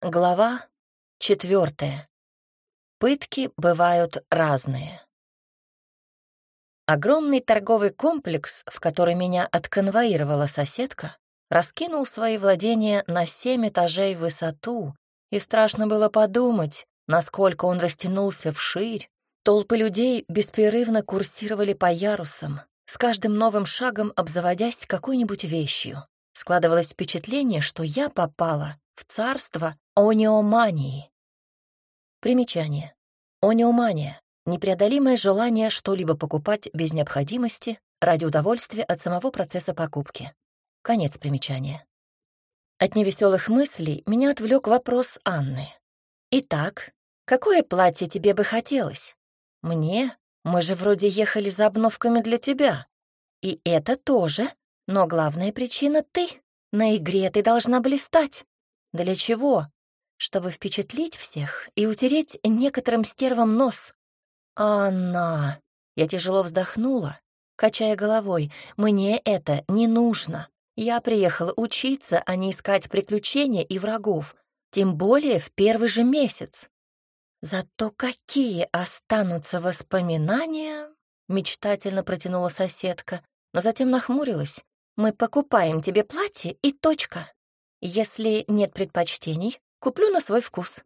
Глава четвертая. Пытки бывают разные. Огромный торговый комплекс, в который меня отконвоировала соседка, раскинул свои владения на семь этажей в высоту, и страшно было подумать, насколько он растянулся вширь. Толпы людей беспрерывно курсировали по ярусам, с каждым новым шагом обзаводясь какой-нибудь вещью. Складывалось впечатление, что я попала в царство Онеомании. Примечание. Онеомания — непреодолимое желание что-либо покупать без необходимости ради удовольствия от самого процесса покупки. Конец примечания. От невеселых мыслей меня отвлек вопрос Анны. «Итак, какое платье тебе бы хотелось?» «Мне? Мы же вроде ехали за обновками для тебя. И это тоже, но главная причина — ты. На игре ты должна блистать. Для чего? Чтобы впечатлить всех и утереть некоторым стервам нос. «Анна!» Я тяжело вздохнула, качая головой. «Мне это не нужно. Я приехала учиться, а не искать приключения и врагов, тем более в первый же месяц. Зато какие останутся воспоминания!» Мечтательно протянула соседка, но затем нахмурилась. «Мы покупаем тебе платье и точка. Если нет предпочтений, Куплю на свой вкус».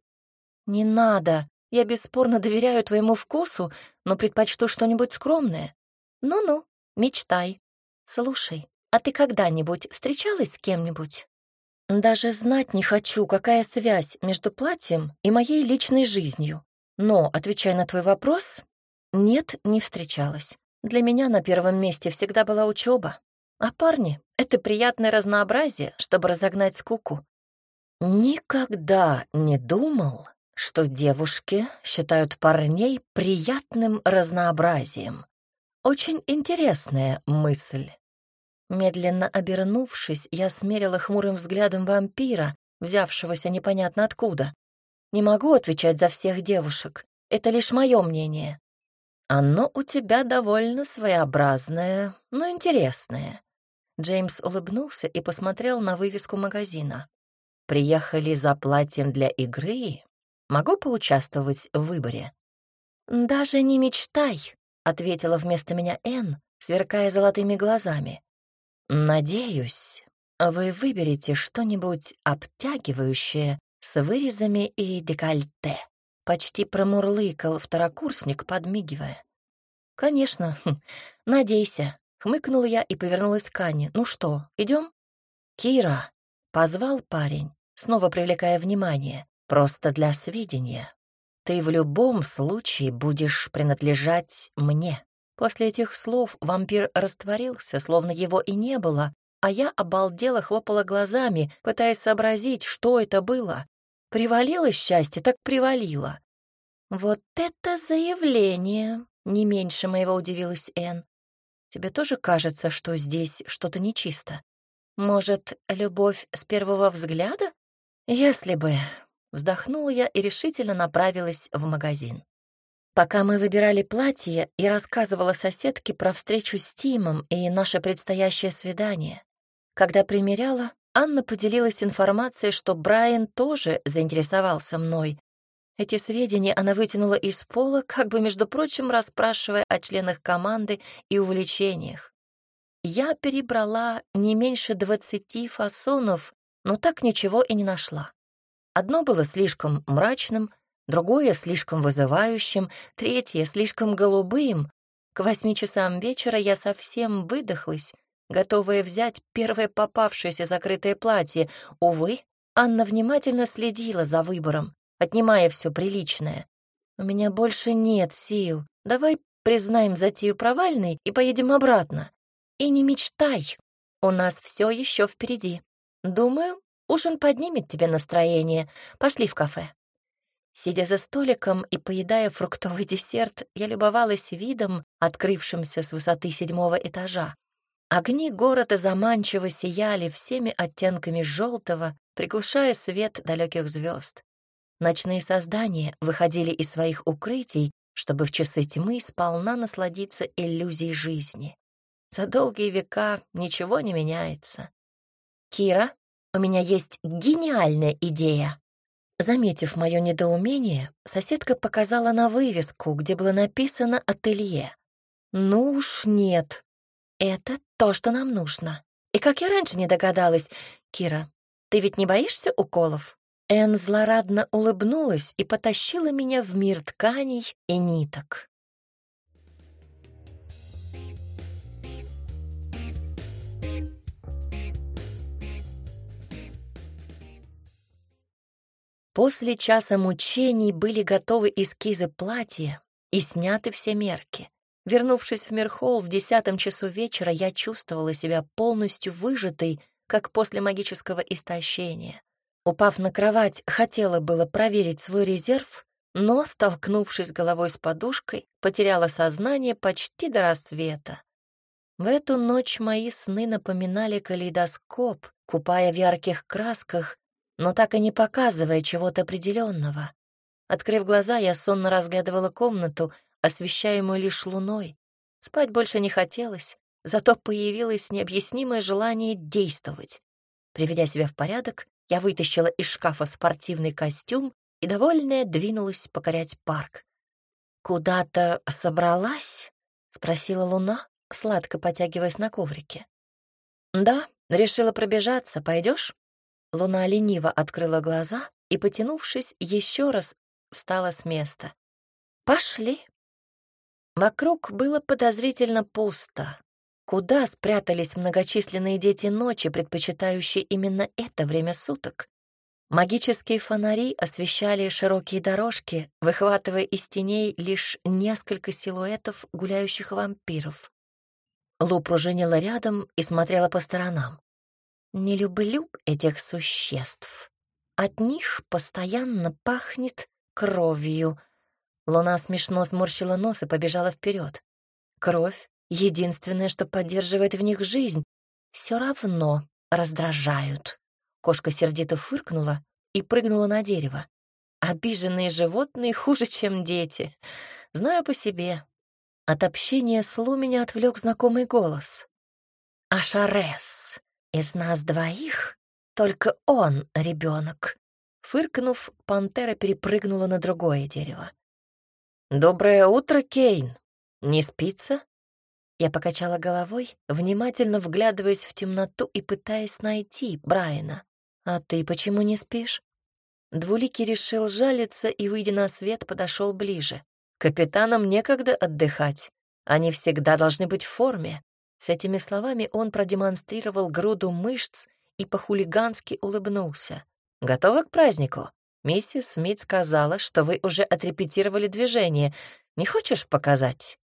«Не надо. Я бесспорно доверяю твоему вкусу, но предпочту что-нибудь скромное. Ну-ну, мечтай. Слушай, а ты когда-нибудь встречалась с кем-нибудь?» «Даже знать не хочу, какая связь между платьем и моей личной жизнью. Но, отвечая на твой вопрос, нет, не встречалась. Для меня на первом месте всегда была учеба. А парни — это приятное разнообразие, чтобы разогнать скуку. Никогда не думал, что девушки считают парней приятным разнообразием. Очень интересная мысль. Медленно обернувшись, я смерила хмурым взглядом вампира, взявшегося непонятно откуда. Не могу отвечать за всех девушек, это лишь мое мнение. Оно у тебя довольно своеобразное, но интересное. Джеймс улыбнулся и посмотрел на вывеску магазина. Приехали за платьем для игры? Могу поучаствовать в выборе?» «Даже не мечтай», — ответила вместо меня Энн, сверкая золотыми глазами. «Надеюсь, вы выберете что-нибудь обтягивающее с вырезами и декольте», — почти промурлыкал второкурсник, подмигивая. «Конечно, хм, надейся», — хмыкнула я и повернулась к Ане. «Ну что, идем?» «Кира», Позвал парень, снова привлекая внимание, просто для сведения. Ты в любом случае будешь принадлежать мне. После этих слов вампир растворился, словно его и не было, а я обалдела хлопала глазами, пытаясь сообразить, что это было. Привалило счастье, так привалило. «Вот это заявление!» — не меньше моего удивилась Энн. «Тебе тоже кажется, что здесь что-то нечисто?» Может, любовь с первого взгляда? Если бы. Вздохнула я и решительно направилась в магазин. Пока мы выбирали платье, и рассказывала соседке про встречу с Тимом и наше предстоящее свидание. Когда примеряла, Анна поделилась информацией, что Брайан тоже заинтересовался мной. Эти сведения она вытянула из пола, как бы, между прочим, расспрашивая о членах команды и увлечениях. Я перебрала не меньше двадцати фасонов, но так ничего и не нашла. Одно было слишком мрачным, другое — слишком вызывающим, третье — слишком голубым. К восьми часам вечера я совсем выдохлась, готовая взять первое попавшееся закрытое платье. Увы, Анна внимательно следила за выбором, отнимая все приличное. «У меня больше нет сил. Давай признаем затею провальной и поедем обратно. И не мечтай, у нас все еще впереди. Думаю, ужин поднимет тебе настроение. Пошли в кафе. Сидя за столиком и поедая фруктовый десерт, я любовалась видом, открывшимся с высоты седьмого этажа. Огни города заманчиво сияли всеми оттенками желтого, приглушая свет далеких звезд. Ночные создания выходили из своих укрытий, чтобы в часы тьмы сполна насладиться иллюзией жизни. За долгие века ничего не меняется. «Кира, у меня есть гениальная идея!» Заметив мое недоумение, соседка показала на вывеску, где было написано «Ателье». «Ну уж нет. Это то, что нам нужно. И как я раньше не догадалась, Кира, ты ведь не боишься уколов?» Эн злорадно улыбнулась и потащила меня в мир тканей и ниток. После часа мучений были готовы эскизы платья и сняты все мерки. Вернувшись в Мирхолл в десятом часу вечера, я чувствовала себя полностью выжатой, как после магического истощения. Упав на кровать, хотела было проверить свой резерв, но, столкнувшись головой с подушкой, потеряла сознание почти до рассвета. В эту ночь мои сны напоминали калейдоскоп, купая в ярких красках но так и не показывая чего-то определенного. Открыв глаза, я сонно разглядывала комнату, освещаемую лишь луной. Спать больше не хотелось, зато появилось необъяснимое желание действовать. Приведя себя в порядок, я вытащила из шкафа спортивный костюм и, довольная, двинулась покорять парк. «Куда-то собралась?» — спросила Луна, сладко потягиваясь на коврике. «Да, решила пробежаться. Пойдешь? Луна лениво открыла глаза и, потянувшись, еще раз встала с места. «Пошли!» Вокруг было подозрительно пусто. Куда спрятались многочисленные дети ночи, предпочитающие именно это время суток? Магические фонари освещали широкие дорожки, выхватывая из теней лишь несколько силуэтов гуляющих вампиров. Лу пружинила рядом и смотрела по сторонам. Не люблю этих существ. От них постоянно пахнет кровью. Луна смешно сморщила нос и побежала вперед. Кровь — единственное, что поддерживает в них жизнь. Все равно раздражают. Кошка сердито фыркнула и прыгнула на дерево. Обиженные животные хуже, чем дети. Знаю по себе. От общения с Лу меня отвлек знакомый голос. «Ашарес!» Из нас двоих только он ребенок. Фыркнув, пантера перепрыгнула на другое дерево. «Доброе утро, Кейн! Не спится?» Я покачала головой, внимательно вглядываясь в темноту и пытаясь найти Брайана. «А ты почему не спишь?» Двуликий решил жалиться и, выйдя на свет, подошел ближе. «Капитанам некогда отдыхать. Они всегда должны быть в форме. С этими словами он продемонстрировал груду мышц и по-хулигански улыбнулся. «Готовы к празднику? Миссис Смит сказала, что вы уже отрепетировали движение. Не хочешь показать?»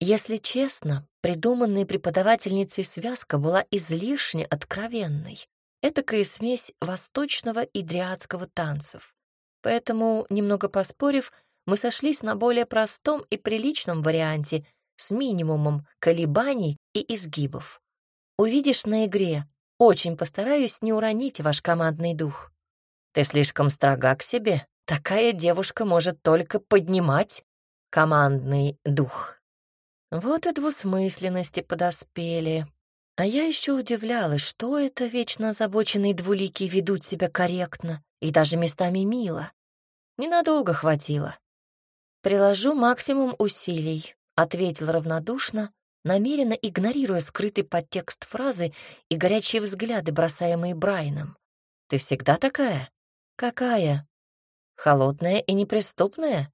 Если честно, придуманная преподавательницей связка была излишне откровенной. Этакая смесь восточного и дриадского танцев. Поэтому, немного поспорив, мы сошлись на более простом и приличном варианте, с минимумом колебаний и изгибов. Увидишь на игре, очень постараюсь не уронить ваш командный дух. Ты слишком строга к себе. Такая девушка может только поднимать командный дух. Вот и двусмысленности подоспели. А я еще удивлялась, что это вечно озабоченные двулики ведут себя корректно и даже местами мило. Ненадолго хватило. Приложу максимум усилий, ответил равнодушно, намеренно игнорируя скрытый подтекст фразы и горячие взгляды, бросаемые Брайаном. «Ты всегда такая?» «Какая?» «Холодная и неприступная?»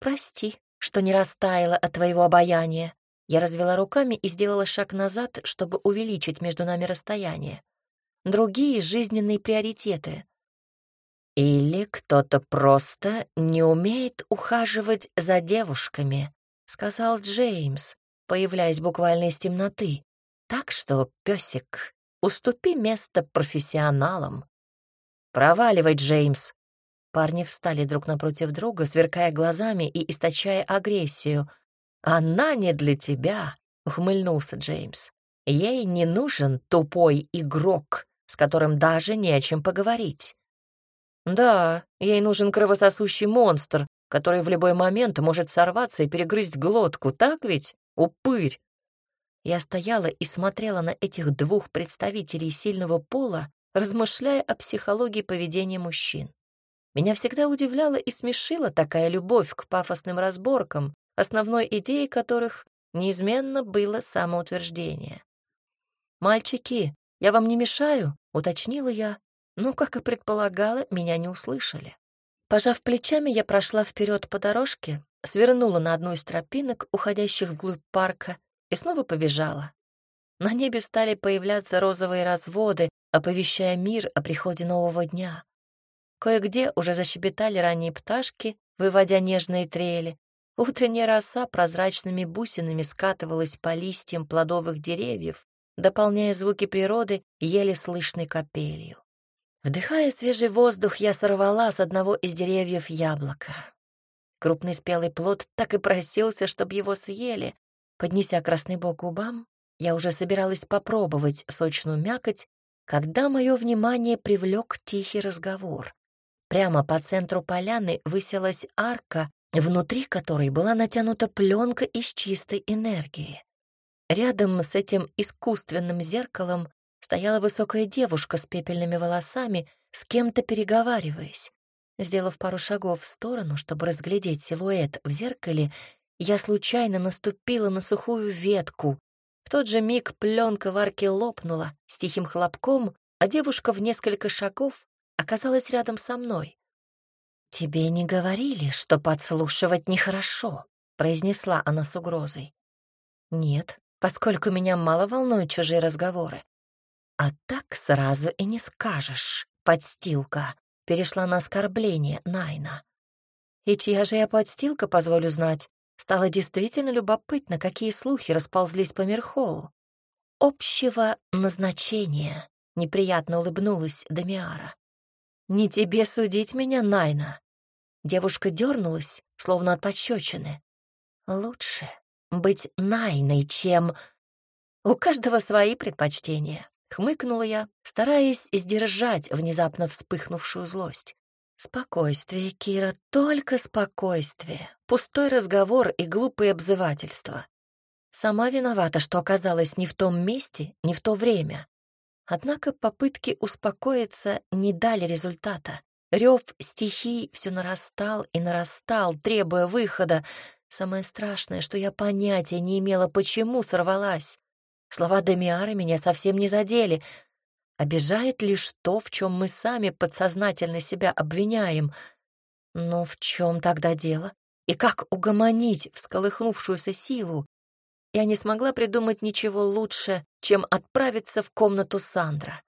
«Прости, что не растаяла от твоего обаяния». Я развела руками и сделала шаг назад, чтобы увеличить между нами расстояние. Другие жизненные приоритеты. Или кто-то просто не умеет ухаживать за девушками, сказал Джеймс, появляясь буквально из темноты. Так что, песик, уступи место профессионалам. Проваливай, Джеймс. Парни встали друг напротив друга, сверкая глазами и источая агрессию. «Она не для тебя», — ухмыльнулся Джеймс. «Ей не нужен тупой игрок, с которым даже не о чем поговорить». «Да, ей нужен кровососущий монстр, который в любой момент может сорваться и перегрызть глотку, так ведь, упырь? Я стояла и смотрела на этих двух представителей сильного пола, размышляя о психологии поведения мужчин. Меня всегда удивляла и смешила такая любовь к пафосным разборкам, основной идеей которых неизменно было самоутверждение. «Мальчики, я вам не мешаю?» — уточнила я, но, как и предполагала, меня не услышали. Пожав плечами, я прошла вперед по дорожке, свернула на одну из тропинок, уходящих вглубь парка, и снова побежала. На небе стали появляться розовые разводы, оповещая мир о приходе нового дня. Кое-где уже защебетали ранние пташки, выводя нежные трели. Утренняя роса прозрачными бусинами скатывалась по листьям плодовых деревьев, дополняя звуки природы еле слышной капелью. Вдыхая свежий воздух, я сорвала с одного из деревьев яблоко. Крупный спелый плод так и просился, чтобы его съели. Поднеся красный бок губам, я уже собиралась попробовать сочную мякоть, когда мое внимание привлек тихий разговор. Прямо по центру поляны высилась арка, внутри которой была натянута пленка из чистой энергии. Рядом с этим искусственным зеркалом стояла высокая девушка с пепельными волосами, с кем-то переговариваясь. Сделав пару шагов в сторону, чтобы разглядеть силуэт в зеркале, я случайно наступила на сухую ветку. В тот же миг пленка в арке лопнула с тихим хлопком, а девушка в несколько шагов оказалась рядом со мной. «Тебе не говорили, что подслушивать нехорошо», — произнесла она с угрозой. «Нет, поскольку меня мало волнуют чужие разговоры. А так сразу и не скажешь, подстилка перешла на оскорбление Найна. И чья же я подстилка, позволю знать, стало действительно любопытно, какие слухи расползлись по Мерхолу. Общего назначения, неприятно улыбнулась Дамиара. Не тебе судить меня, Найна. Девушка дернулась, словно от пощечины. Лучше быть Найной, чем... У каждого свои предпочтения. Хмыкнула я, стараясь сдержать внезапно вспыхнувшую злость. Спокойствие, Кира, только спокойствие. Пустой разговор и глупые обзывательства. Сама виновата, что оказалась не в том месте, не в то время. Однако попытки успокоиться не дали результата. Рев стихий все нарастал и нарастал, требуя выхода. Самое страшное, что я понятия не имела, почему сорвалась. Слова Демиары меня совсем не задели. Обижает лишь то, в чем мы сами подсознательно себя обвиняем. Но в чем тогда дело? И как угомонить всколыхнувшуюся силу? Я не смогла придумать ничего лучше, чем отправиться в комнату Сандра.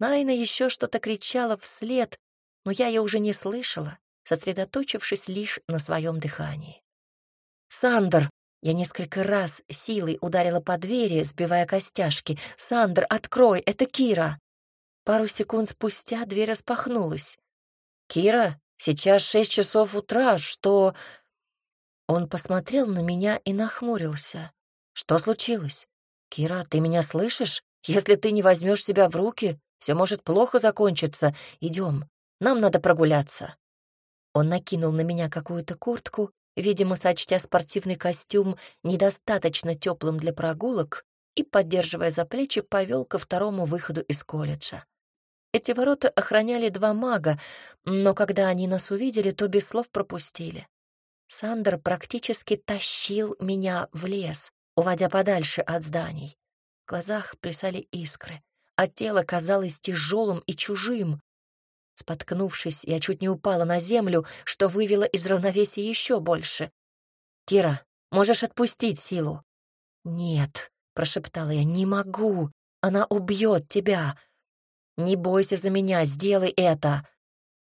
Найна еще что-то кричала вслед, но я ее уже не слышала, сосредоточившись лишь на своем дыхании. «Сандр!» Я несколько раз силой ударила по двери, сбивая костяшки. «Сандр, открой, это Кира!» Пару секунд спустя дверь распахнулась. «Кира, сейчас шесть часов утра, что...» Он посмотрел на меня и нахмурился. «Что случилось? Кира, ты меня слышишь? Если ты не возьмешь себя в руки, все может плохо закончиться. Идем, нам надо прогуляться». Он накинул на меня какую-то куртку, видимо, сочтя спортивный костюм недостаточно теплым для прогулок, и, поддерживая за плечи, повел ко второму выходу из колледжа. Эти ворота охраняли два мага, но когда они нас увидели, то без слов пропустили. Сандер практически тащил меня в лес, уводя подальше от зданий. В глазах плясали искры, а тело казалось тяжелым и чужим, Споткнувшись, я чуть не упала на землю, что вывело из равновесия еще больше. «Кира, можешь отпустить силу?» «Нет», — прошептала я, — «не могу. Она убьет тебя. Не бойся за меня, сделай это».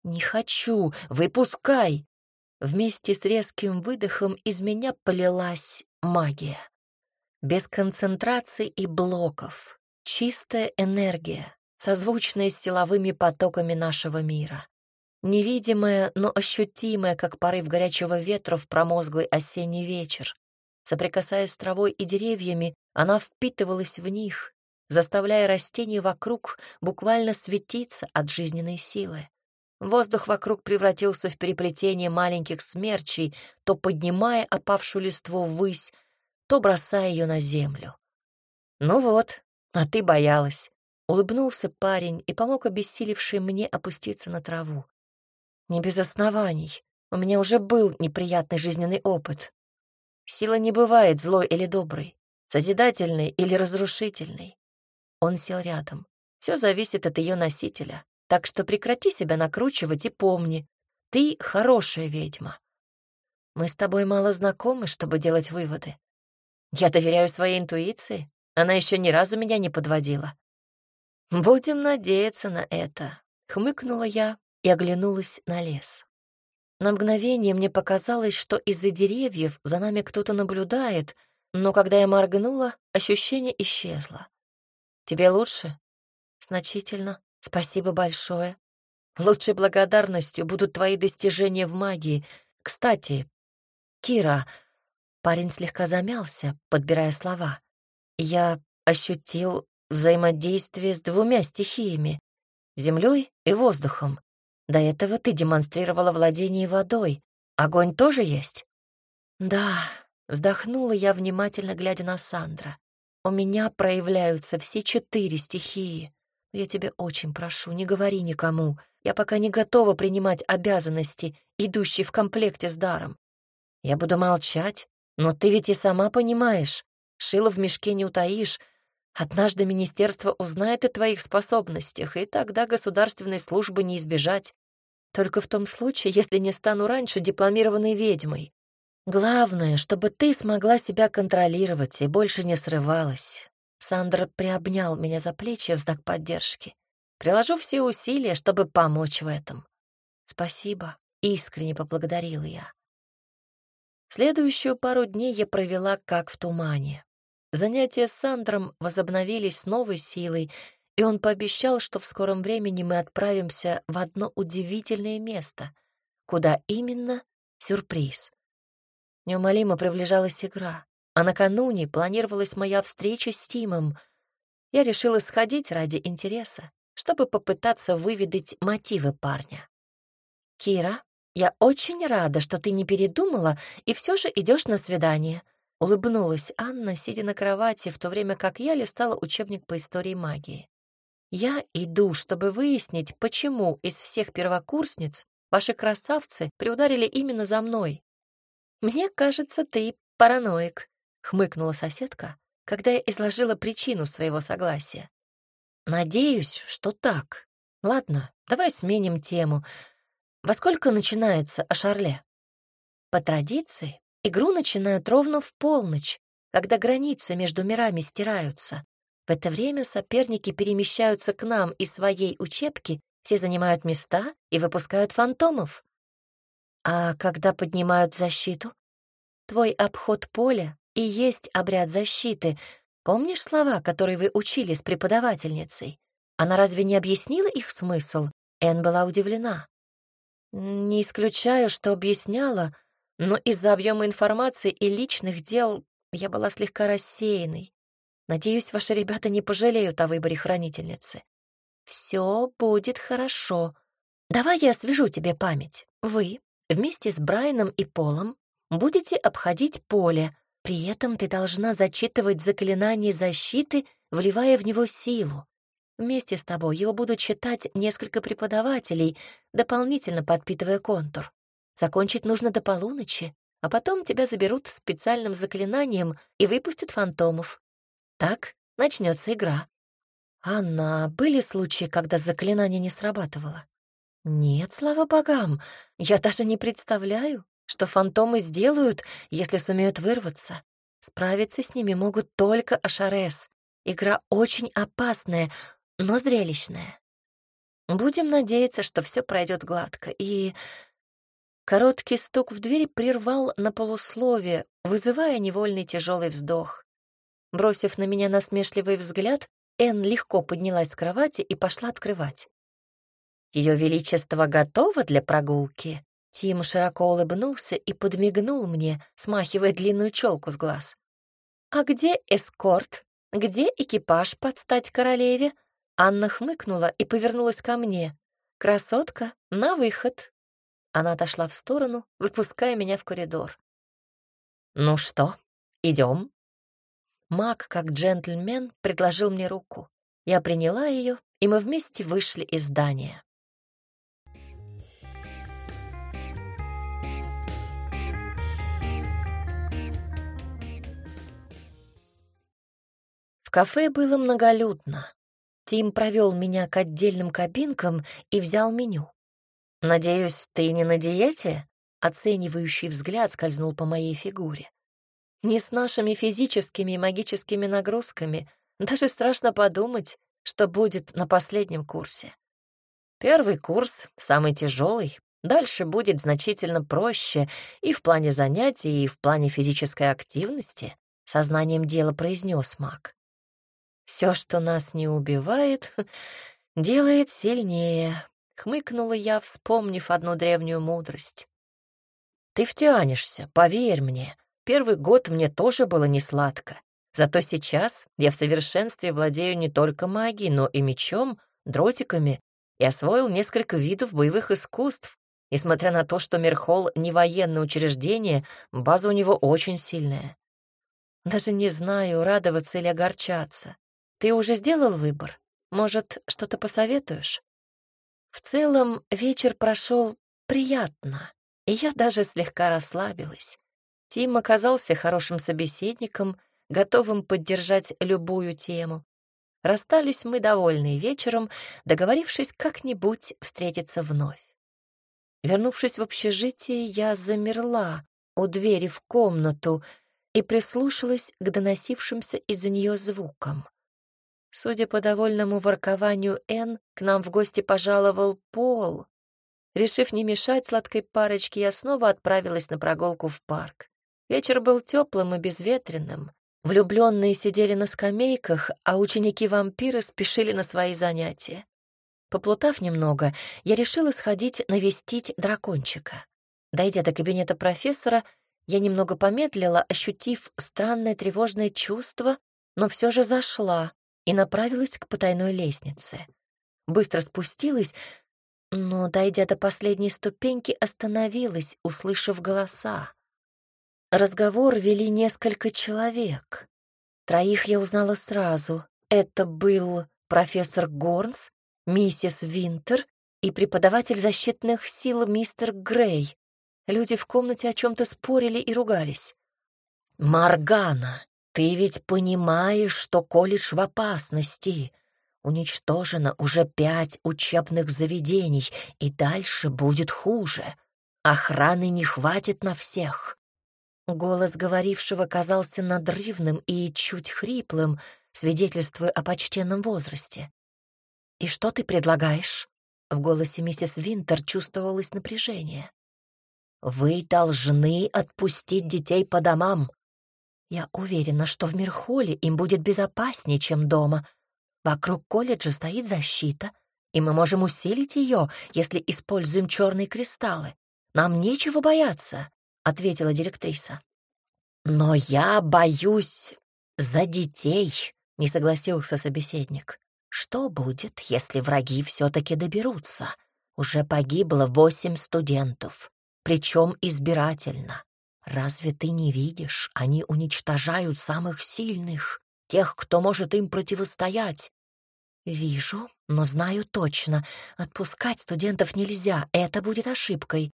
«Не хочу, выпускай!» Вместе с резким выдохом из меня полилась магия. Без концентрации и блоков. Чистая энергия созвучные с силовыми потоками нашего мира. Невидимая, но ощутимая, как порыв горячего ветра в промозглый осенний вечер. Соприкасаясь с травой и деревьями, она впитывалась в них, заставляя растения вокруг буквально светиться от жизненной силы. Воздух вокруг превратился в переплетение маленьких смерчей, то поднимая опавшую листву ввысь, то бросая ее на землю. «Ну вот, а ты боялась», Улыбнулся парень и помог обессилевшей мне опуститься на траву. Не без оснований. У меня уже был неприятный жизненный опыт. Сила не бывает злой или доброй, созидательной или разрушительной. Он сел рядом. Все зависит от ее носителя. Так что прекрати себя накручивать и помни, ты хорошая ведьма. Мы с тобой мало знакомы, чтобы делать выводы. Я доверяю своей интуиции. Она еще ни разу меня не подводила. Будем надеяться на это, хмыкнула я и оглянулась на лес. На мгновение мне показалось, что из-за деревьев за нами кто-то наблюдает, но когда я моргнула, ощущение исчезло. «Тебе лучше?» «Значительно. Спасибо большое. Лучшей благодарностью будут твои достижения в магии. Кстати, Кира...» Парень слегка замялся, подбирая слова. «Я ощутил взаимодействие с двумя стихиями — землей и воздухом. До этого ты демонстрировала владение водой. Огонь тоже есть?» «Да», — вздохнула я, внимательно глядя на Сандра. «У меня проявляются все четыре стихии. Я тебя очень прошу, не говори никому. Я пока не готова принимать обязанности, идущие в комплекте с даром. Я буду молчать, но ты ведь и сама понимаешь, шило в мешке не утаишь. Однажды министерство узнает о твоих способностях, и тогда государственной службы не избежать. Только в том случае, если не стану раньше дипломированной ведьмой. Главное, чтобы ты смогла себя контролировать и больше не срывалась. Сандра приобнял меня за плечи в знак поддержки. Приложу все усилия, чтобы помочь в этом. Спасибо, искренне поблагодарила я. Следующую пару дней я провела как в тумане. Занятия с Сандром возобновились с новой силой, и он пообещал, что в скором времени мы отправимся в одно удивительное место. Куда именно — сюрприз. Неумолимо приближалась игра, а накануне планировалась моя встреча с Тимом. Я решила сходить ради интереса, чтобы попытаться выведать мотивы парня. «Кира, я очень рада, что ты не передумала и все же идешь на свидание», — улыбнулась Анна, сидя на кровати, в то время как я листала учебник по истории магии. Я иду, чтобы выяснить, почему из всех первокурсниц ваши красавцы приударили именно за мной. Мне кажется, ты параноик, хмыкнула соседка, когда я изложила причину своего согласия. Надеюсь, что так. Ладно, давай сменим тему. Во сколько начинается Ашарле? По традиции, игру начинают ровно в полночь, когда границы между мирами стираются. В это время соперники перемещаются к нам из своей учебки, все занимают места и выпускают фантомов. А когда поднимают защиту? Твой обход поля и есть обряд защиты. Помнишь слова, которые вы учили с преподавательницей? Она разве не объяснила их смысл? Эн была удивлена. Не исключаю, что объясняла, но из-за объема информации и личных дел я была слегка рассеянной. Надеюсь, ваши ребята не пожалеют о выборе хранительницы. Все будет хорошо. Давай я освежу тебе память. Вы вместе с Брайаном и Полом будете обходить поле. При этом ты должна зачитывать заклинание защиты, вливая в него силу. Вместе с тобой его будут читать несколько преподавателей, дополнительно подпитывая контур. Закончить нужно до полуночи, а потом тебя заберут специальным заклинанием и выпустят фантомов. Так начнется игра. Анна, были случаи, когда заклинание не срабатывало? Нет, слава богам, я даже не представляю, что фантомы сделают, если сумеют вырваться. Справиться с ними могут только Ашарес. Игра очень опасная, но зрелищная. Будем надеяться, что все пройдет гладко. И короткий стук в дверь прервал на полусловие, вызывая невольный тяжелый вздох. Бросив на меня насмешливый взгляд, Энн легко поднялась с кровати и пошла открывать. Ее величество готово для прогулки?» Тим широко улыбнулся и подмигнул мне, смахивая длинную челку с глаз. «А где эскорт? Где экипаж под стать королеве?» Анна хмыкнула и повернулась ко мне. «Красотка, на выход!» Она отошла в сторону, выпуская меня в коридор. «Ну что, идем?» Мак, как джентльмен, предложил мне руку. Я приняла ее, и мы вместе вышли из здания. В кафе было многолюдно. Тим провел меня к отдельным кабинкам и взял меню. «Надеюсь, ты не на диете?» Оценивающий взгляд скользнул по моей фигуре. «Не с нашими физическими и магическими нагрузками. Даже страшно подумать, что будет на последнем курсе. Первый курс самый тяжелый, дальше будет значительно проще и в плане занятий, и в плане физической активности», — сознанием дела произнес маг. Все, что нас не убивает, делает сильнее, хмыкнула я, вспомнив одну древнюю мудрость. Ты втянешься, поверь мне. Первый год мне тоже было не сладко. Зато сейчас я в совершенстве владею не только магией, но и мечом, дротиками и освоил несколько видов боевых искусств. Несмотря на то, что Мерхол не военное учреждение, база у него очень сильная. Даже не знаю, радоваться или огорчаться. Ты уже сделал выбор? Может, что-то посоветуешь? В целом, вечер прошел приятно, и я даже слегка расслабилась. Тим оказался хорошим собеседником, готовым поддержать любую тему. Расстались мы довольные вечером, договорившись как-нибудь встретиться вновь. Вернувшись в общежитие, я замерла у двери в комнату и прислушалась к доносившимся из-за нее звукам. Судя по довольному воркованию Н, к нам в гости пожаловал Пол. Решив не мешать сладкой парочке, я снова отправилась на прогулку в парк. Вечер был теплым и безветренным. Влюбленные сидели на скамейках, а ученики-вампиры спешили на свои занятия. Поплутав немного, я решила сходить навестить дракончика. Дойдя до кабинета профессора, я немного помедлила, ощутив странное тревожное чувство, но все же зашла, и направилась к потайной лестнице. Быстро спустилась, но, дойдя до последней ступеньки, остановилась, услышав голоса. Разговор вели несколько человек. Троих я узнала сразу. Это был профессор Горнс, миссис Винтер и преподаватель защитных сил мистер Грей. Люди в комнате о чем-то спорили и ругались. «Маргана, ты ведь понимаешь, что колледж в опасности. Уничтожено уже пять учебных заведений, и дальше будет хуже. Охраны не хватит на всех. Голос говорившего казался надрывным и чуть хриплым, свидетельствуя о почтенном возрасте. «И что ты предлагаешь?» В голосе миссис Винтер чувствовалось напряжение. «Вы должны отпустить детей по домам. Я уверена, что в Мирхоле им будет безопаснее, чем дома. Вокруг колледжа стоит защита, и мы можем усилить ее, если используем черные кристаллы. Нам нечего бояться», — ответила директриса. «Но я боюсь за детей», — не согласился собеседник. «Что будет, если враги все-таки доберутся? Уже погибло восемь студентов, причем избирательно. Разве ты не видишь, они уничтожают самых сильных, тех, кто может им противостоять? Вижу, но знаю точно, отпускать студентов нельзя, это будет ошибкой.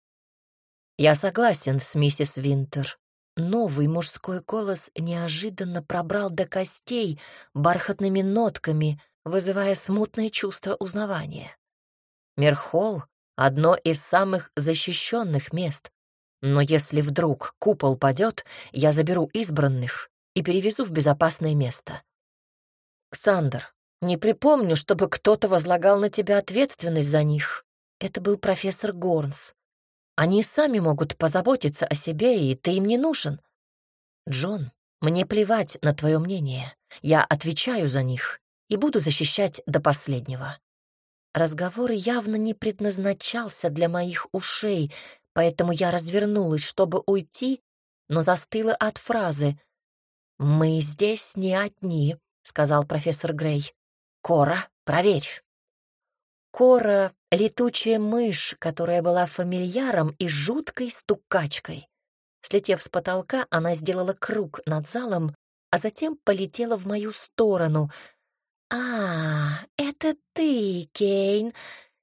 Я согласен с миссис Винтер. Новый мужской голос неожиданно пробрал до костей бархатными нотками, вызывая смутное чувство узнавания. Мерхол — одно из самых защищенных мест, но если вдруг купол падет, я заберу избранных и перевезу в безопасное место. Ксандр, не припомню, чтобы кто-то возлагал на тебя ответственность за них. Это был профессор Горнс. Они сами могут позаботиться о себе, и ты им не нужен. Джон, мне плевать на твое мнение. Я отвечаю за них и буду защищать до последнего. Разговор явно не предназначался для моих ушей, поэтому я развернулась, чтобы уйти, но застыла от фразы «Мы здесь не одни», — сказал профессор Грей. «Кора, проверь». Кора — летучая мышь, которая была фамильяром и жуткой стукачкой. Слетев с потолка, она сделала круг над залом, а затем полетела в мою сторону. «А, это ты, Кейн.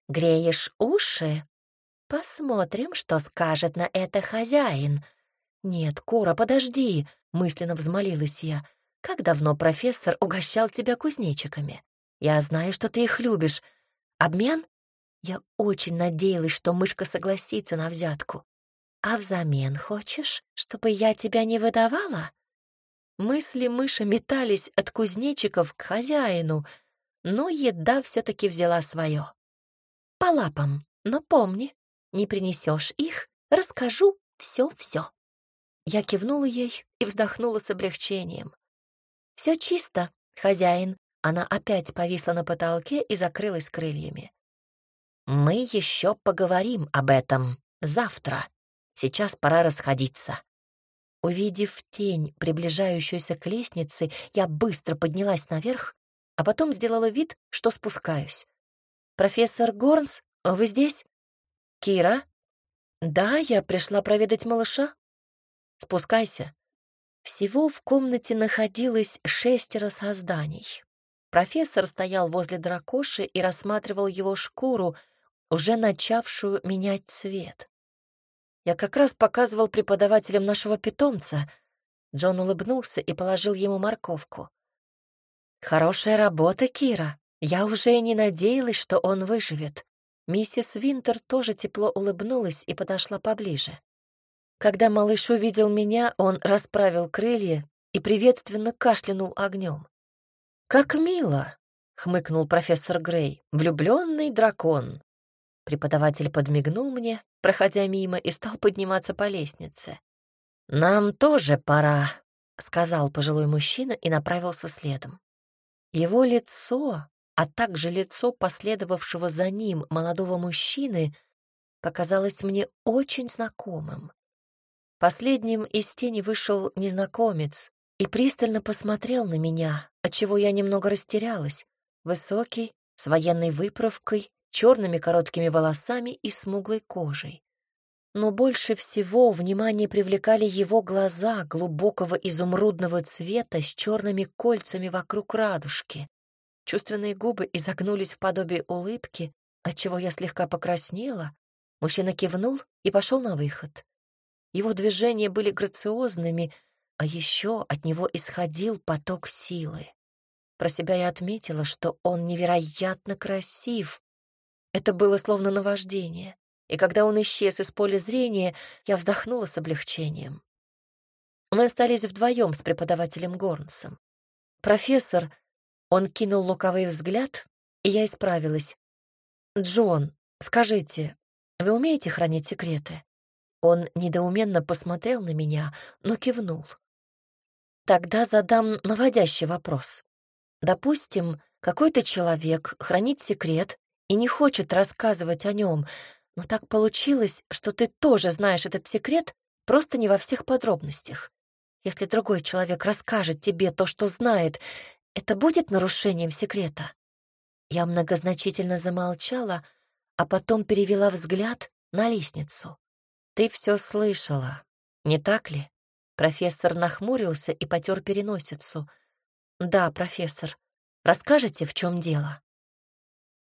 Греешь уши?» Посмотрим, что скажет на это хозяин. Нет, Кора, подожди, мысленно взмолилась я. как давно профессор угощал тебя кузнечиками? Я знаю, что ты их любишь. Обмен? Я очень надеялась, что мышка согласится на взятку. А взамен хочешь, чтобы я тебя не выдавала? Мысли мыши метались от кузнечиков к хозяину, но еда все-таки взяла свое. По лапам, но помни, не принесешь их, расскажу все-все. Я кивнула ей и вздохнула с облегчением. Все чисто, хозяин. Она опять повисла на потолке и закрылась крыльями. Мы еще поговорим об этом завтра. Сейчас пора расходиться. Увидев тень, приближающуюся к лестнице, я быстро поднялась наверх, а потом сделала вид, что спускаюсь. «Профессор Горнс, вы здесь?» «Кира?» «Да, я пришла проведать малыша». «Спускайся». Всего в комнате находилось шестеро созданий. Профессор стоял возле дракоши и рассматривал его шкуру, уже начавшую менять цвет. Я как раз показывал преподавателям нашего питомца. Джон улыбнулся и положил ему морковку. «Хорошая работа, Кира. Я уже не надеялась, что он выживет». Миссис Винтер тоже тепло улыбнулась и подошла поближе. Когда малыш увидел меня, он расправил крылья и приветственно кашлянул огнем. «Как мило!» — хмыкнул профессор Грей. «Влюбленный дракон!» Преподаватель подмигнул мне, проходя мимо, и стал подниматься по лестнице. «Нам тоже пора», — сказал пожилой мужчина и направился следом. Его лицо, а также лицо последовавшего за ним молодого мужчины, показалось мне очень знакомым. Последним из тени вышел незнакомец и пристально посмотрел на меня, отчего я немного растерялась. Высокий, с военной выправкой, черными короткими волосами и смуглой кожей. Но больше всего внимание привлекали его глаза глубокого изумрудного цвета с черными кольцами вокруг радужки. Чувственные губы изогнулись в подобие улыбки, отчего я слегка покраснела. Мужчина кивнул и пошел на выход. Его движения были грациозными, а еще от него исходил поток силы. Про себя я отметила, что он невероятно красив. Это было словно наваждение. И когда он исчез из поля зрения, я вздохнула с облегчением. Мы остались вдвоем с преподавателем Горнсом. Профессор, он кинул луковый взгляд, и я исправилась. «Джон, скажите, вы умеете хранить секреты?» Он недоуменно посмотрел на меня, но кивнул. Тогда задам наводящий вопрос. Допустим, какой-то человек хранит секрет и не хочет рассказывать о нем, но так получилось, что ты тоже знаешь этот секрет, просто не во всех подробностях. Если другой человек расскажет тебе то, что знает, это будет нарушением секрета? Я многозначительно замолчала, а потом перевела взгляд на лестницу. Ты все слышала, не так ли? Профессор нахмурился и потер переносицу. «Да, профессор. Расскажете, в чем дело?»